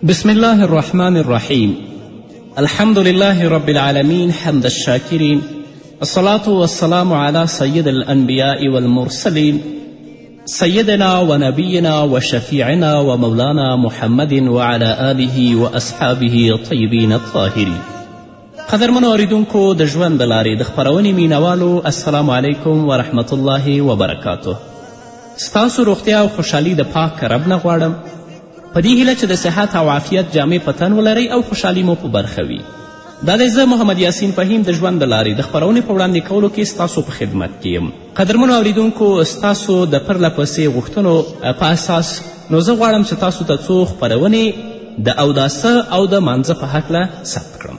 بسم الله الرحمن الرحیم الحمد لله رب العالمین حمد الشاکرین الصلاة والسلام على سید الانبیاء والمرسلین سیدنا و نبینا و شفیعنا و مولانا محمد وعلى آله و اصحابه طیبین الطاهرین قدرمنو اوریدونکو د ژوند د لارې د خپرونې مینوالو السلام علیکم ورحمت الله وبرکاته ستاسو روغتیا او خوشحالي د پاک رب نه غواړم په دې هیله چې د صحت او عافیت جامې په تن ولرئ او خوشحالي مو په برخه وي دا دی زه محمد یاسین فهیم د ژوند د لارې د خپرونې په وړاندې کولو کې ستاسو په خدمت کې یم قدرمنو اوریدونکو ستاسو د پرله پسې غوښتنو په اساس نو زه غواړم چې تاسو ته څو خپرونې د اوداسه او د مانځه په هکله ثبت کړم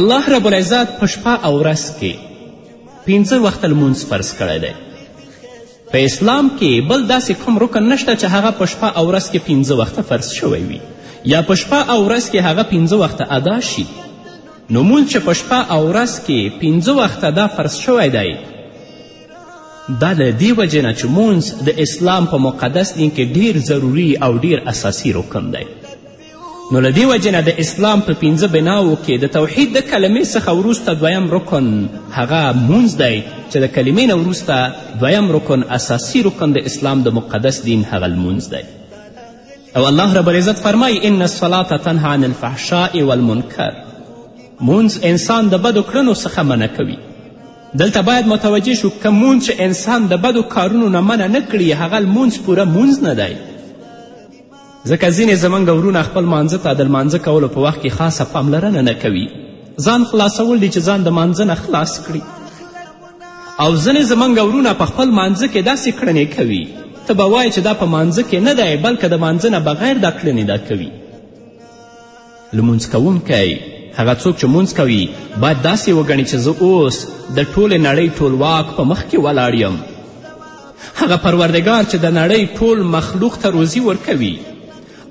الله رب العزت په شپه او ورځ کې پنځه وخته لمونځ فرض کړی دی په اسلام کې بل داسې کوم رکن نشته چې هغه په شپه او ورځ کې پنځه وخته فرض شوی وي یا په شپه او ورځ کې هغه پنځه وخته ادا شي نو مونځ چې په شپه او ورځ کې پنځه وخته دا فرض شوی دی دا له دې وجې نه چې مونځ د اسلام په مقدس دین کې ډیر ضروري او ډیر اساسي رکن دی نو له دې وجې نه د اسلام په پنځه بناو کې د توحید د کلمې څخه وروسته دویم رکن هغه مونځ دی چې د کلمې نه وروسته دویم رکن اساسی رکن د اسلام د مقدس دین هغه لمونځ دی او الله رب العزت فرمایي ان الصلاة تنها عن الفحشاء والمنکر مونځ انسان د بدو کړنو څخه منع کوي دلته باید متوجه شو که مونځ چې انسان د بدو کارونو نه منع نه کړي هغه لمونځ پوره مونځ نه دی ځکه ځینې زموږ ورونه خپل لمانځه ته د لمانځه کولو په وخت کې خاصه پاملرنه نه کوي ځان خلاصول دي چې ځان د مانځه نه خلاص کړي او ځینې زموږ ورونه په خپل مانځه کې داسې کړنې کوي ته به وایې چې دا په مانځه کې نه دی بلکې د مانځه نه بغیر دا کړنې دا کوي لمونځ کوونکی هغه څوک چې مونځ کوي باید داسې وګڼي چې زه اوس د ټولې نړۍ ټولواک په مخ کې ولاړ یم هغه پروردګار چې د نړۍ ټول مخلوق ته روزي ورکوي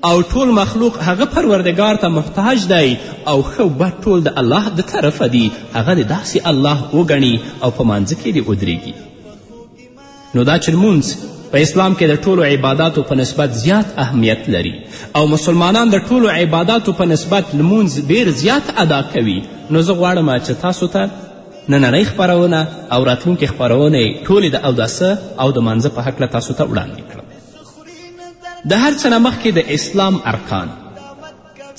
او ټول مخلوق هغه پروردګار ته محتاج دی او ښه بد ټول د الله د طرفه دي هغه د داسې الله وګڼي او په مانځه کې دې ودرېږي نو دا چې لمونځ په اسلام کې د ټولو عباداتو په نسبت زیات اهمیت لري او مسلمانان د ټولو عباداتو په نسبت لمونځ ډیر زیات ادا کوي نو زه غواړم چې تاسو ته نننۍ خپرونه او راتلونکې خپرونه ټولې د اوداسه او د مانځه په هکله تاسو ته وړاندې کړم د هر څه نه مخکې د اسلام ارکان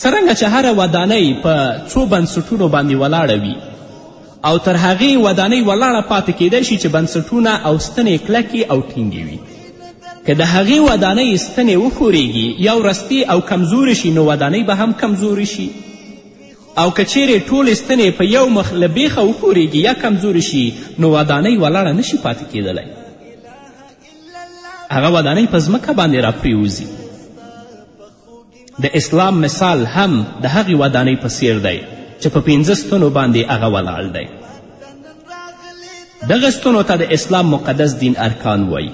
څرنګه چې هره ودانۍ په څو بنسټونو باندې ولاړه وي او تر هغې ودانۍ ولاړه پاتې کیدای شي چې بنسټونه او ستنې کلکې او ټینګې وي که د هغې ودانۍ ستنې وښورېږي یا ورستې او کمزورې شي نو ودانۍ به هم کمزورې شي او که چیرې ټولې ستنې په یو مخ له بیخه وښورېږي یا کمزورې شي نو ودانۍ ولاړه نشي پاتې کیدلی هغه ودانۍ په ځمکه باندې راپریوځي د اسلام مثال هم د هغې ودانۍ په څیر دی چې په پنځه ستنو باندې هغه ولاړ دی دغه ستنو ته د اسلام مقدس دین ارکان وایي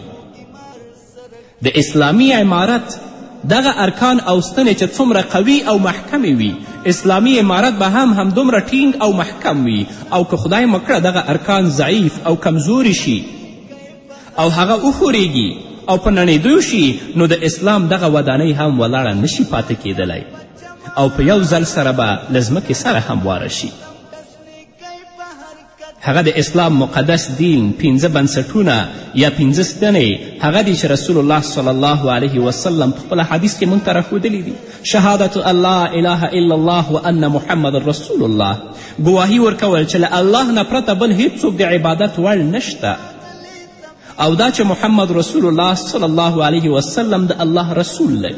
د اسلامی عمارت دغه ارکان او ستنې چې څومره قوي او محکمې وي اسلامي امارت به هم همدومره ټینګ او محکم وي او که خدای مکړه دغه ارکان ضعیف او کمزوري شي او هغه وښورېږي او په نړېدو شي نو د اسلام دغه ودانۍ هم ولاړه نشي پاتې کیدلی او په یو ځل سره به له ځمکې سره همواره شي هغه د اسلام مقدس دین پنځه بنسټونه یا پنځه ستنې هغه دي چې رسول الله صلی الله علیه وسلم په خپل حدیث کې موږ ته راښودلي دي شهادت الله اله الا الله و ان محمد رسول الله ګواهي ورکول چې له الله نه پرته بل هیڅوک د عبادت وړ نشته او دا چې محمد رسول الله صلی الله علیه وسلم د الله رسول دی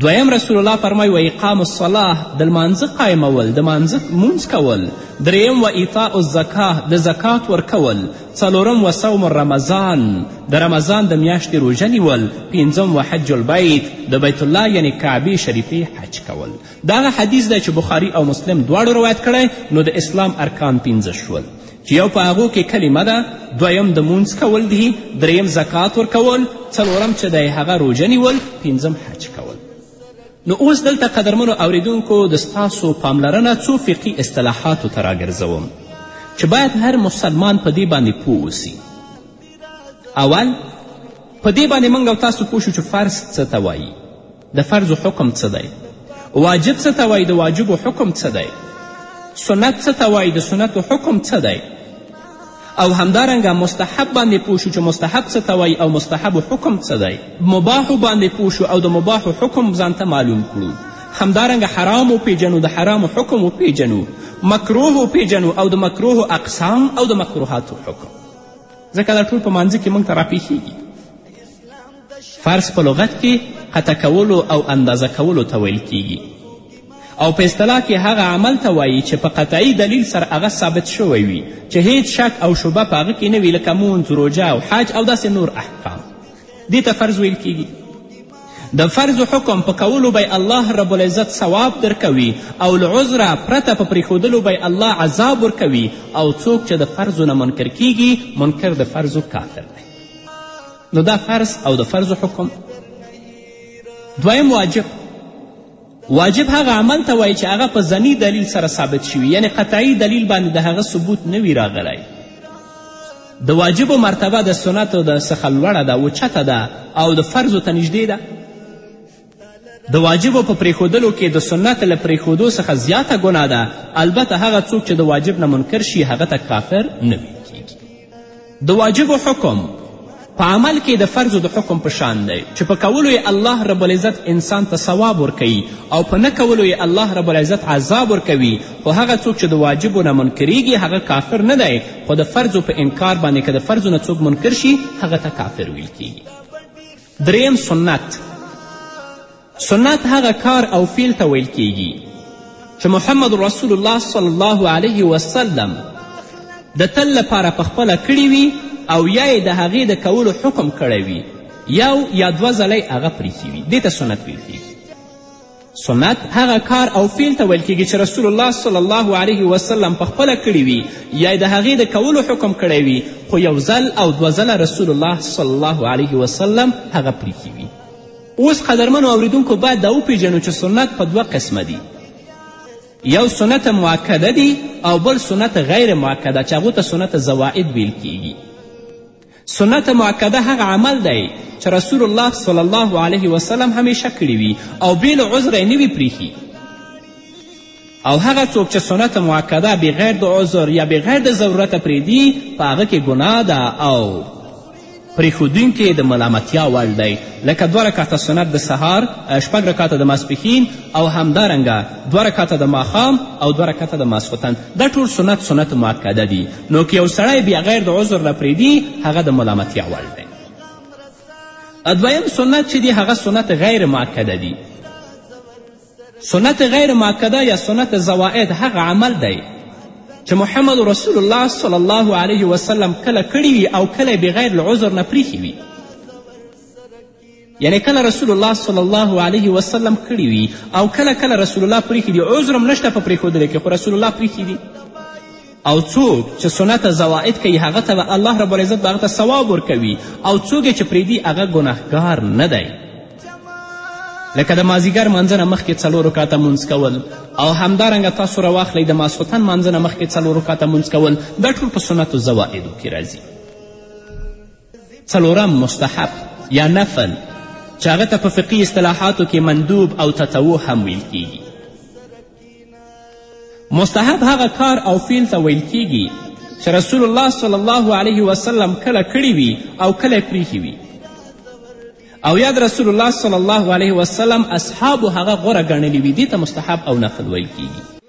دویم رسول الله فرمای و اقام الصلاه د لمانځه قایمول د مانځه مونځ کول دریم و ایطاء الزکاه د زکات ورکول څلورم و صوم رمضان د رمضان د میاشتې روژه نیول پنځم و حج البیت د بیت الله یعنی کعبې شریفې حج کول دغه حدیث دی چې بخاري او مسلم دواړو روایت کړی نو د اسلام ارکان پنځه شول یو په هغو کې کلمه ده دویم د مونځ کول دي دریم زکات ورکول څلورم چې دی هغه روژه نیول پنځم حج کول نو اوس دلته قدرمنو اوریدونکو د ستاسو پاملرنه څو فقهي اصطلاحاتو ته راګرځوم چې باید هر مسلمان په دې باندې پوه اوسي اول په دې باندې موږ او تاسو پوه شو چې فرض څه ته وایي د فرضو حکم څه دی واجب څه ته وایي د واجبو حکم څه دی سنت څه ته وایي د سنتو حکم څه دی او همدارنګه مستحب باندې پوه شو چې مستحب څه ته وایي او مستحب حکم څه دی مباحو باندې پوه شو او د مباحو حکم ځانته معلوم کړو همدارنګه حرام وپیژنو د حرامو حکم وپیژنو مکروه وپیژنو او د مکروه اقسام او د مکروهاتو حکم ځکه دا ټول په مانځه کې موږ ته راپېښېږي فرض په لغت کې قطع کولو او اندازه کولو ته ویل کیږي او په اصطلاح کې هغه عمل ته وایي چې په قطعي دلیل سره هغه ثابت شوی وي چې هیڅ شک او شبه په هغه کې نه وي لکه مونځ روژه او حج او داسې نور احکام دې ته فرض ویل کیږي د فرض حکم په کولو به الله رب العزت ثواب درکوي او له عذره پرته په پریښودلو به الله عذاب ورکوي او څوک چې د فرضو نه منکر کیږي منکر د فرضو کافر دی نو دا فرض او د فرض حکم دویم واجب واجب هغه عمل ته وایي چې هغه په زنی دلیل سره ثابت شوي یعنی قطعي دلیل باندې د هغه ثبوت نه وي راغلی د واجبو مرتبه د سنتو د څخه لوړه ده اوچته ده او د فرضو ته نږدې ده د واجبو په پرېښودلو کې د سنت له پرېښودو څخه زیاته ګناه ده البته هغه څوک چې د واجب نه منکر شي هغه ته کافر نه ویل کیږي د واجبو حکم په عمل کې د فرضو د حکم په شان دی چې په کولو یې الله رب العزت انسان ته ثواب ورکوي او په نه کولو یې الله رب العزت عذاب ورکوي خو هغه څوک چې د واجبو نه منکریږي هغه کافر نه دی خو د فرضو په انکار باندې که د فرضو نه څوک منکر شي هغه ته کافر ویل کیږي دریم سنت سنت هغه کار او فیل ته ویل کیږي چې محمد رسول الله صلی الله علیه وسلم د تل لپاره په خپله کړي وي او یا یې د هغې د کولو حکم کړی وي یو یا دوه ځله یې هغه پریښي وي دې ته سنت ویل کیږي سنت هغه کار او فعل ته ویل کیږي چې رسول الله صلی الله علیه وسلم په خپله کړي وي یا د هغې د کولو حکم کړی وي خو یو ځل او دوه ځله رسول الله صلی الله علیه وسلم هغه پریښي وي اوس قدرمنو اوریدونکو باید دا وپیژنو چې سنت په دوه قسمه دي یو سنت معکده دی او بل سنت غیر معکده چې هغو ته سنت زواعد ویل کیږي سنت معکده هغه عمل دی چې رسول الله صلی الله علیه وسلم همیشه کړي وي او بې له عذره یې نه وي پریښي او هغه څوک چې سنت معکده بغیر د عذر یا بغیر د ضرورته پرېږدي په هغه کې ګناه ده او پرېښودونکی د ملامتیا وړ دی لکه دوه رکاته سنت د سهار شپږ رکاته د ماسپښین او همدارنګه دوه رکاته د ماښام او دوه رکاته د ماسخوتن دا ټول سنت سنت معکده دي نو که یو سړی بیا غیر د عذر نه پرېږدي هغه د ملامتیا وړ دی دویم سنت چې دی هغه سنت غیر معکده دی سنت غیر معکده یا سنت زوائد هغه عمل دی چې محمد رسول الله صلی الله علیه وسلم کله کړی وي او کله بغیر له عذر نه پریښي وي یعنی کله رسول الله صلی الله علیه وسلم کړي وي او کله کله رسول الله پریښي دي عذر هم نشته په پرېښودلو کې خو رسول الله پریښي دي او څوک چې سنت زوائد کوي هغه ته به الله رب العزت به هغه ته ثواب ورکوي او څوک یې چې پرېږدي هغه ګناهګار نه دی لکه د مازیګر منځنه مخکې څلور رکاته مونځ کول او همدارنګه تاسو راواخلئ د ماسخوتن منځنه مخکې څلور رکاته مونځ کول دا ټول په سنتو زوائدو کې راځي څلورم مستحب یا نفل چې هغه ته په فقهي اصطلاحاتو کې مندوب او تطوع هم ویل کیږي مستحب هغه کار او فیل ته ویل کیږي چې رسول الله صلی الله علیه وسلم کله کړی وي او کله پریښي وي او یاد رسول الله صلی الله علیه وسلم اصحابو هغه غوره ګڼلی وي دې ته مستحب او نفل ویل کیږي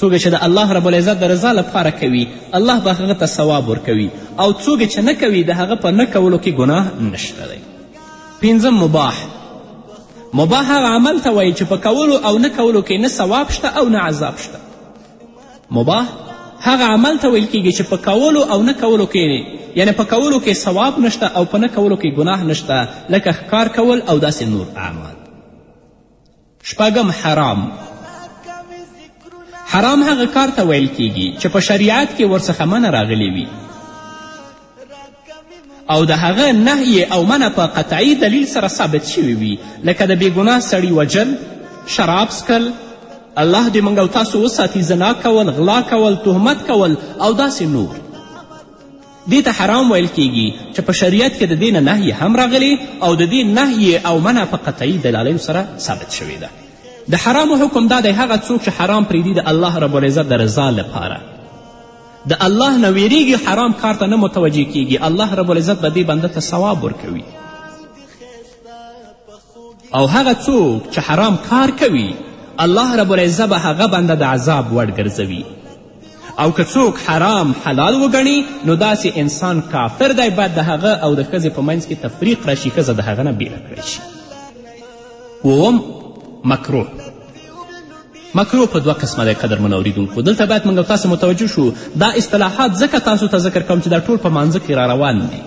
څوک چې د الله رب العزت د رضا لپاره کوي الله به هغه ته ثواب ورکوي او څوک چې نه کوي د هغه په نه کولو کې ګناه نشته دی پنځم مباح مباح هغه عمل ته وایي چې په کولو او نه کولو کې نه ثواب شته او نه عذاب شته مباح هغه عمل ته ویل کیږي چې په کولو او نه کولو کې یعنی په کولو کې ثواب نشته او په نه کولو کې ګناه نشته لکه ښکار کول او داسې نور اعمال شپږم حرام حرام هغه کار ته ویل کیږي چې په شریعت کې ورڅخه منع راغلی وي او د هغه نهی او منع په قطعي دلیل سره ثابت شوي وي لکه د بېګناه سړي وجل شراب څکل الله دې موږ او تاسو وساتي زنا کول غلا کول تهمت کول او داسې نور دې ته حرام ویل کیږي چې په شریعت کې د دې نه نهیې هم راغلي او د دې نهیې او منع په قطعي دلالیو سره ثابت شوې ده د حرامو حکم دا دی هغه څوک چې حرام پرېږدي د الله رب العزت د رضا لپاره د الله نه ویریږي حرام کار ته نه متوجه کیږي الله رب العزت به دې بنده ته ثواب ورکوي او هغه څوک چې حرام کار کوي الله رب العزه به هغه بنده د عذاب وړ ګرځوي او که څوک حرام حلال وګڼي نو داسې انسان کافر دی باید د هغه او د ښځې په منځ کې تفریق راشي ښځه د هغه نه بیله کړی شي اووم مکروه مکروه په دوه قسمه دی قدرمن اوریدونکو دلته باید موږ تاسو متوجه شو دا اصطلاحات ځکه تاسو ته ذکر کوم چې دا ټول په مانځه کې را روان دي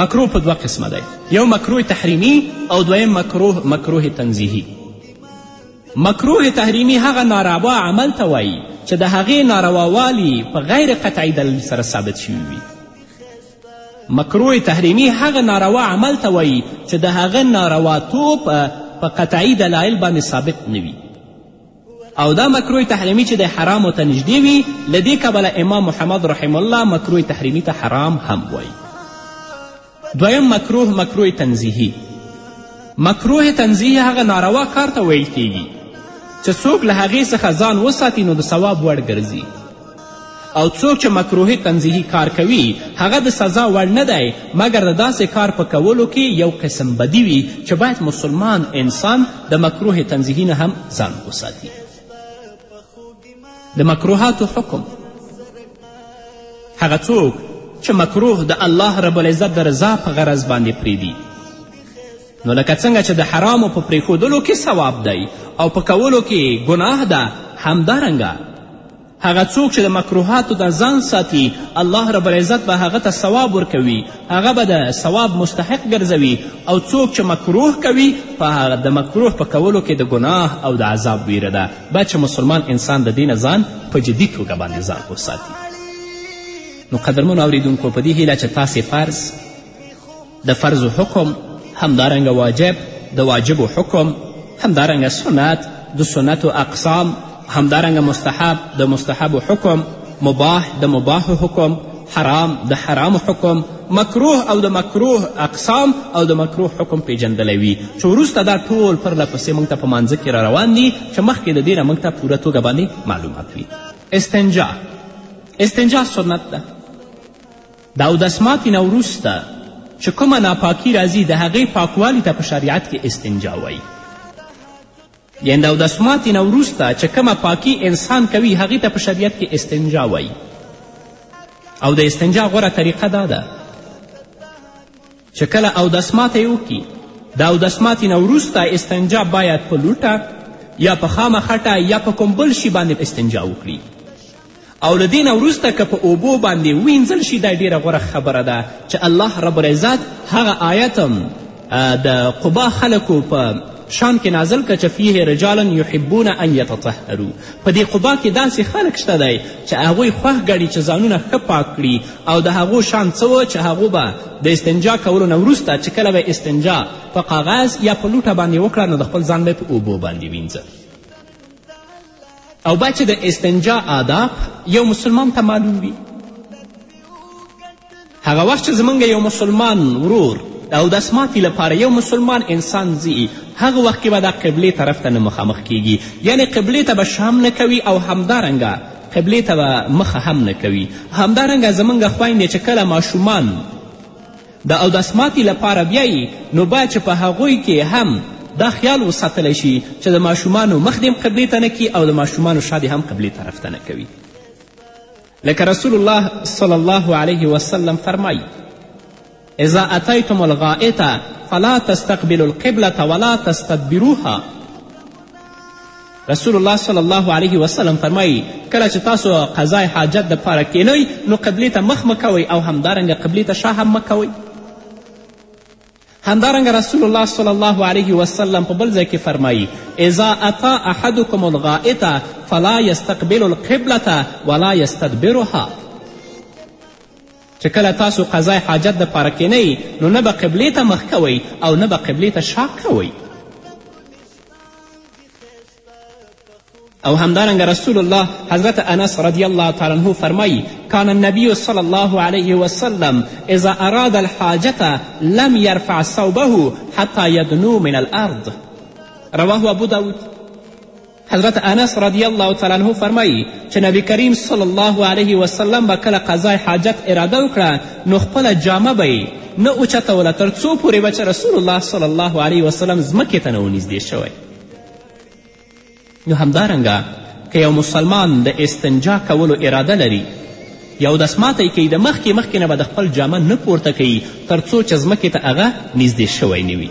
مکروه په دوه قسمه دی یو مکروه تحریمی او دویم مکروه مکروه تنزیهی مکروه تحریمی هغه ناروا عمل ته وایي چې د هغې نارواوالي په غیر قطعي دلیل سره ثابت شوي وي مکروه تحریمی هغه ناروا عمل ته وایي چې د هغه نارواتوب په قطعي دلایل باندې ثابت نه وي او دا مکروه تحریمی چې د حرامو ته نږدې وي له دې کبله امام محمد رحم الله مکروه تحریمی ته حرام هم وایي دویم مکروه مکروه تنزیهی مکروه تنزیه هغه ناروا کار ته ویل کیږي چې څوک له هغې څخه ځان وساتي نو د ثواب وړ ګرځي او څوک چې مکروه تنزیهي کار کوي هغه د سزا وړ نه دی مګر د داسې کار په کولو کې یو قسم بدی وي چې باید مسلمان انسان د مکروه تنزیهي نه هم ځان وساتي د مکروهاتو حکم هغه څوک چې مکروه د الله رب العزت د رضا په غرض باندې پریږدي نو لکه څنګه چې د حرامو په پریښودلو کې ثواب دی او په کولو کې ګناه ده همدارنګه هغه څوک چې د مکروهاتو د ځان ساتي الله رب العزت به هغه ته ثواب ورکوي هغه به د ثواب مستحق ګرځوي او څوک چې مکروه کوي په د مکروه په کولو کې د ګناه او د عذاب ویره ده باید چې مسلمان انسان د دین ځان په جدي توګه باندې ځان وساتي نو قدرمنو اوریدونکو په دې هیله چې تاسې فرض د فرض حکم همدارنګه واجب د واجب حکم همدارنګه سنت د سنتو اقسام همدارنګه مستحب د مستحب حکم مباح د مباح حکم حرام د حرام حکم مکروه او د مکروه اقسام او د مکروه حکم پیژندلی وي چې وروسته دا ټول پرله پسې موږ ته په مانځه کې را روان دي چې مخکې د دې نه موږ ته پوره توګه باندې معلومات وي استنجا استنجا سنت ده د اودس ماتي نه وروسته چې کومه ناپاکي راځي د هغې پاکوالي ته په شریعت کې استنجا وایي یعنې د اودس ماتي نه وروسته چې کومه پاکي انسان کوي هغې ته په شریعت کې استنجا وایي او د استنجا غوره طریقه دا ده چې کله اودس ماتی وکړي د اودس ماتي نه وروسته استنجا باید په لوټه یا په خامه خټه یا په کوم بل شي باندې استنجا وکړي او له دې نه وروسته که په اوبو باندې وینځل شي دا ډیره غوره خبره ده چې الله رب العزت هغه آیت د قبا خلکو په شان کې نازل که چې فیه رجالا یحبون ان یتطهرو په دې قبا کې داسې خلک شته دی چې هغوی خوښ ګڼي چې ځانونه ښه پاک کړي او د هغو شان څه و چې هغو به د استنجا کولو نه وروسته چې کله به استنجا په کاغذ یا په لوټه باندې وکړه نو د خپل ځان به په اوبو باندې وینځه او باید چې د استنجا آداب یو مسلمان ته معلوم وي هغه وخت چې زمونږ یو مسلمان ورور او د اسماتي لپاره یو مسلمان انسان ځي هغه وخت کې به دا قبلې طرف ته نه مخامخ کیږي یعنې قبلې ته به شام نه کوي او همدارنګه قبلې ته به مخه هم نه کوي همدارنګه زمونږ خویندې چې کله ماشومان د اودس ماتي لپاره بیایي نو باید چې په هغوی کې هم دا خیال وساتلی شي چې د ماشومانو مخ دې هم قبلې ته نه کي او د ماشومانو شا دې هم قبلې طرف ته نه کوي لکه رسول الله صلی الله علیه وسلم فرمایي اذا اتیتم الغائط فلا تستقبلوا القبلة ولا تستدبروها رسول الله صلی الله علیه وسلم فرمایي کله چې تاسو قضای حاجت دپاره کینئ نو قبلې ته مخ مه کوئ او همدارنګه قبلې ته شا هم مه کوئ همدارنګه رسول الله صلی الله علیه وسلم په بل ځای کې فرمایي اذا اتا احدکم الغائط فلا یستقبل القبلة ولا یستدبرها چې کله تاسو قضای حاجت دپاره کینئ نو نه به قبلې ته مخ کوئ او نه به قبلې ته شا کوئ او همدارنګه رسول الله حضرت انس رضی الله تعالی عنه فرمایی کان النبی صلی الله علیه وسلم اذا اراد الحاجة لم یرفع صوبه حتی یدنو من الارض رواه ابو داود حضرت انس رضی الله تعالی عنه فرمایی چې نبی کریم صلی الله علیه وسلم به کله قضای حاجت اراده وکړه نو خپله جامه به یې نه اوچتوله تر څو پورې به چې رسول الله صلی الله علیه وسلم ځمکې ته نه ونږدې شوی نو همدارنګه که یو مسلمان د استنجا کولو اراده لري یو دسماته یې کوي د مخکې مخکې نه به د خپل جامه نه پورته کوي تر څو چې ځمکې ته هغه نږدې شوی نه وي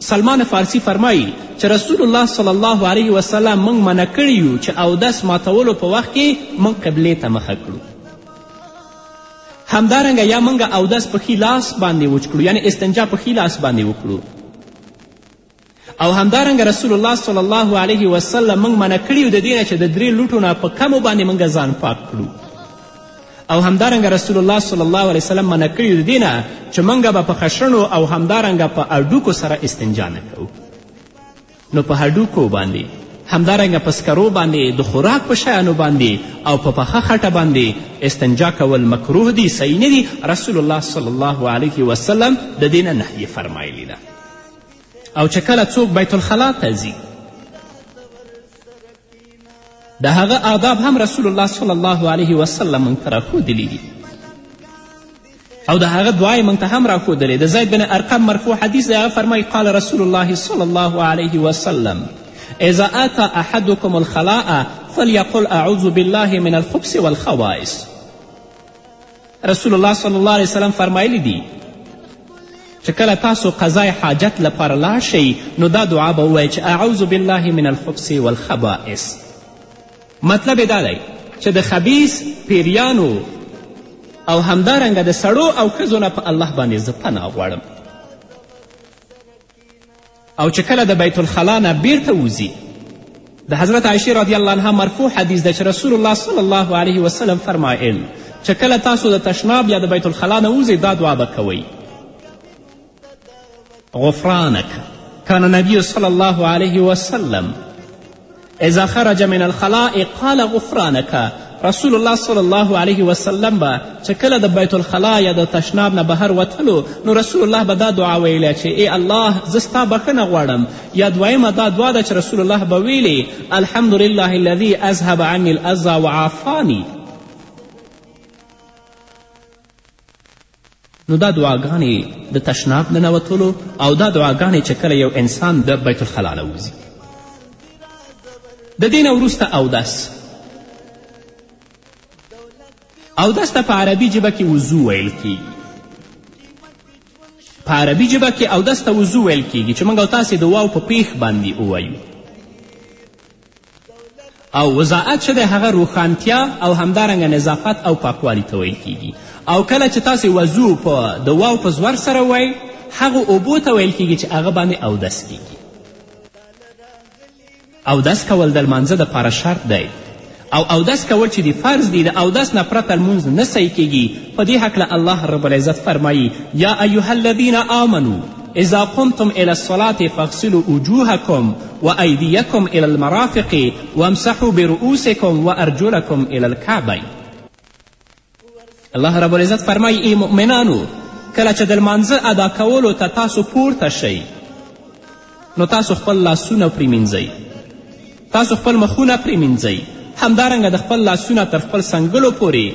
سلمان فارسي فرمایي چې رسول الله صلی الله علیه وسلم موږ منع کړي یو چې اودس ماتولو په وخت کې موږ قبلې ته مخه کړو همدارنګه یا موږ اودس په ښي لاس باندې وچ کړو یعنې استنجا په ښي لاس باندې وکړو او همدارنګه رسول الله صلی الله علیه وسلم موږ منع کړي یو د دې نه چې د درې لوټو نه په کمو باندې موږ ځان پاک کړو او همدارنګه رسول الله صلی الله علیه وسلم منع کړي د دې نه چې موږ به په خشڼو او همدارنګه په هډوکو سره استنجا نه کوو نو په هډوکو باندې همدارنګه په سکرو باندې د خوراک په شیانو باندې او په پخه خټه باندې استنجا کول مکروه دي صحیح نه دي رسول الله صلی الله علیه وسلم د دې نه نهیې فرمایلی ده او چې کله څوک بیت الخلا ته ځي د هغه آداب هم رسول الله صلی الله علیه وسلم موږ ته راښودلي دي او د هغه دعا یې موږ ته هم راښودلې د زید بن ارقم مرفوع حدیث دی هغه فرمایي قال رسول الله صلی الله علیه وسلم اذا آتا احدکم الخلاء فلیقل اعوذ بالله من الخبث والخوائس رسول الله صلی الله علیه وسلم فرمایلی دی چې کله تاسو قضای حاجت لپاره لاړ شئ نو دا دعا به ووایئ چې اعوذ بالله من الخبث والخبائس مطلب دا دی چې د خبیث پیریانو او همدارنګه د سړو او ښځو نه په الله باندې زه پناه غواړم او چې کله د بیت الخلا نه بیرته وځي د حضرت عایشه رضی الله عنها مرفوع حدیث ده چې رسول الله صلی الله علیه وسلم فرمایل چې کله تاسو د تشناب یا د بیت الخلا نه وځئ دا دعا به کوئ غفرانک کان نبی صلی الله علیه وسلم اذا خرج من الخلاء قال غفرانک رسول الله صلی الله علیه وسلم به چې کله د بیت الخلا یا د تشناب نه بهر وتلو نو رسول الله به دا دعا ویله چې ای الله زه ستا بښنه غواړم یا دویمه دا دعا ده چې رسول الله به ویلې الحمد لله الذي اذهب عني الاذى وعافانی نو دا دعاګانې د تشناب ننوتلو او دا دعاګانې چې کله یو انسان د بیت الخلا نه وځي د دې نه وروسته اودس اودس ته په عربي ژبه کې وضو ویل کیږي په عربي ژبه کې اودس ته وضو ویل کیږي چې موږ او تاسې د واو په پیښ باندې ووایو او وضاعت چې دی هغه روښانتیا او همدارنګه نظافت او پاکوالي ته ویل کیږي او کله چې تاسې وضو په د واو په زور سره وایي هغه اوبو ته ویل کیږي چې هغه باندې اودس کیږي اودس کول د لمانځه دپاره شرط دی او اودس کول چې د فرض دی د اودس نه پرته لمونځ نه صحیح کیږي په دې هکله الله رب العزت فرمایي یا ایها الذین آمنو اذا قمتم الى الصلاة فاغسلوا وجوهكم وأيديكم الى المرافق وامسحوا برؤوسكم وارجلكم الى الكعبين الله رب العزت فرمایي ای مؤمنانو کله چې د لمانځه ادا کولو ته تاسو پورته شئ نو تاسو خپل لاسونه پریمینځئ تاسو خپل مخونه پریمینځئ همدارنګه د خپل لاسونه تر خپل سنګلو پورې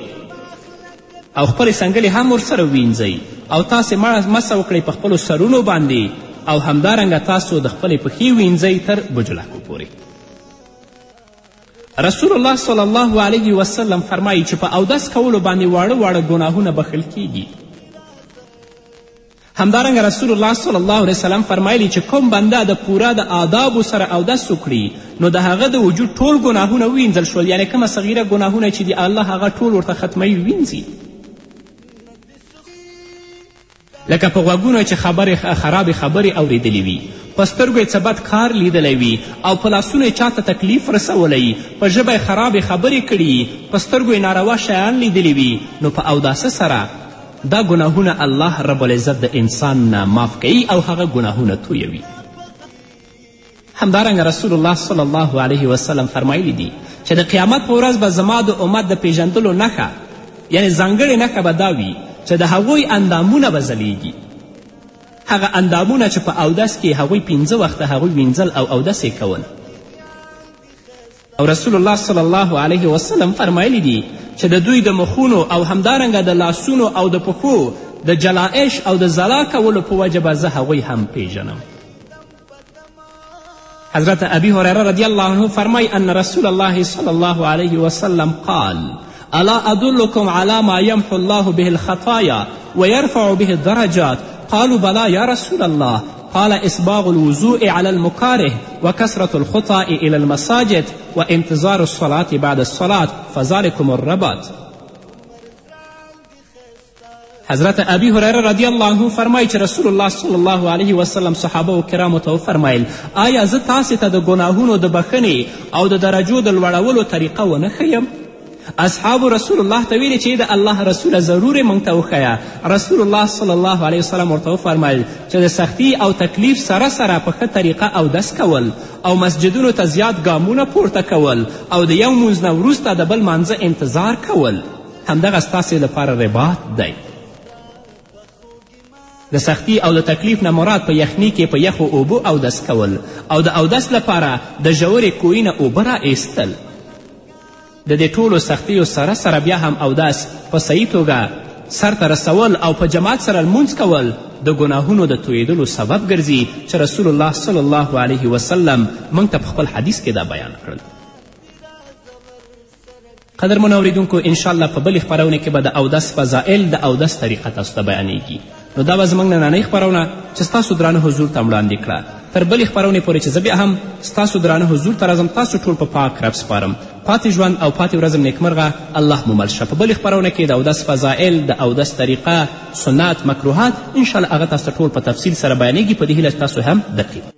او خپلې څنګلې هم ورسره وینځئ او تاسې مسه وکړئ په خپلو سرونو باندې او همدارنګه تاسو د خپلې پښې وینځئ تر بجلکو پورې رسول الله صلی الله علیه وسلم فرمایي چې په اودس کولو باندې واړه واړه ګناهونه بخښل کیږي همدارنګه رسول الله صلی الله علیه وسلم فرمایلی چې کوم بنده د پوره د آدابو سره اودس وکړي نو د هغه د وجود ټول ګناهونه ووینځل شول یعنې کومه صغیره ګناهونه چې د الله هغه ټول ورته ختموي وینځي لکه په غوږونو چې خبرې خرابې خبرې اوریدلې وي په سترګو یې څه بد کار لیدلی وي او په لاسونو یې چاته تکلیف رسولی په ژبه یې خرابې خبرې کړي په سترګو یې ناروا شیان لیدلي وي نو په اوداسه سره دا ګناهونه الله رب العزت د انسان نه معاف کوي او هغه ګناهونه تویوي همدارنګه رسول الله صلی الله علیه وسلم فرمایلی دي چې د قیامت په ورځ به زما د امت د پیژندلو نښه یعنی ځانګړې نښه به دا وي چې د هغوی اندامونه به ځلیږي هغه اندامونه چې په اودس کې هغوی پنځه وخته هغوی وینځل او اودس یې کول او رسول الله صلی الله علیه وسلم فرمایلی دي چې د دوی د مخونو او همدارنګه د لاسونو او د پښو د جلائش او د زلا کولو په وجه به زه هغوی هم پیژنم حضرت ابي هريره رضي الله عنه فرمای ان رسول الله صلى الله عليه وسلم قال الا ادلكم على ما يمحو الله به الخطايا ويرفع به الدرجات قالوا بلى يا رسول الله قال إسباغ الوضوء على المكاره وكسرة الخطى إلى المساجد وانتظار الصلاة بعد الصلاة فذلكم الرباط حضرت ابي هريره رضی الله عنه فرمایي چې رسول الله صلی الله علیه وسلم صحابه و کرامو ته وفرمایل آیا زه تاسې ته د ګناهونو د بخښنې او د درجو د لوړولو طریقه ونه ښیم اصحاب رسول الله ته ویلې چې د الله رسوله ضرور موږ ته وښیه رسول الله صلی الله علیه وسلم ورته وفرمیل چې د سختی او تکلیف سره سره په ښه طریقه اودس کول او مسجدونو ته زیات ګامونه پورته کول او د یو مونځ نه وروسته د بل مانځه انتظار کول همدغه ستاسې لپاره رباط دی د سختی او د تکلیف نه مراد په یخنی کې په یخو اوبو اودس کول او د اودس لپاره د ژورې کوی نه اوبه را ایستل د دې ټولو سختیو سره سره بیا هم اودس په صحیح توګه سرته رسول او په جماعت سره لمونځ کول د ګناهونو د تویدلو سبب ګرځي چې رسول الله صلی الله علیه وسلم موږ ته په خپل حدیث کې دا بیان کړل قدرمن اوریدونکو انشاءالله په بلې خپرونه کې به د اودس فضائل د اودس طریقه تاسو ته بیانیږي نو دا به زموږ نننۍ خپرونه چې ستاسو درانه حضور ته وړاندې کړه تر بلې خپرونې پورې چې زه بیا هم ستاسو درانه حضور ته راځم تاسو ټول په پاک رب سپارم پاتې ژوند او پاتې ورځم نیکمرغه الله مو مل شه په بلې خپرونه کې د اودس فضائل د اودس طریقه سنت مکروهات انشاءالله هغه تاسو ټول په تفصیل سره بیانیږي په دې هیله تاسو هم دقیق